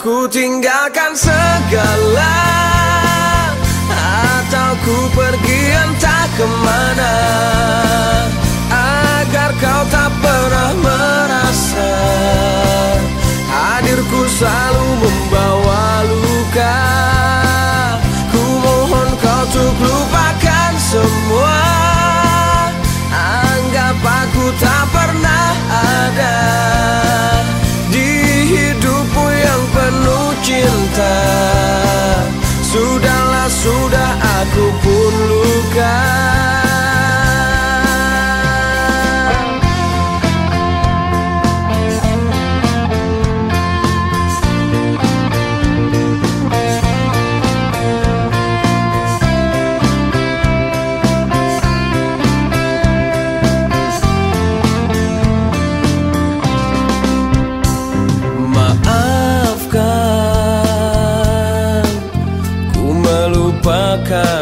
ku tinggalkan segala Atau ku pergi entah ke mana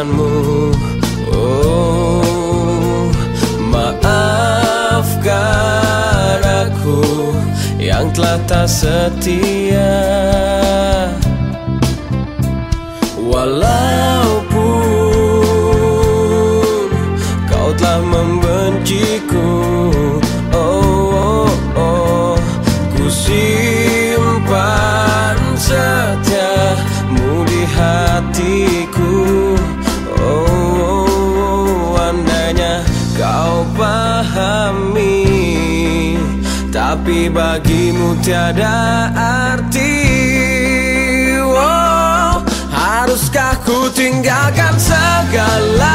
melupakanmu Oh Maafkan aku Yang telah tak setia. Walaupun pahami Tapi bagimu tiada arti. Oh, Haruskah ku tinggalkan segala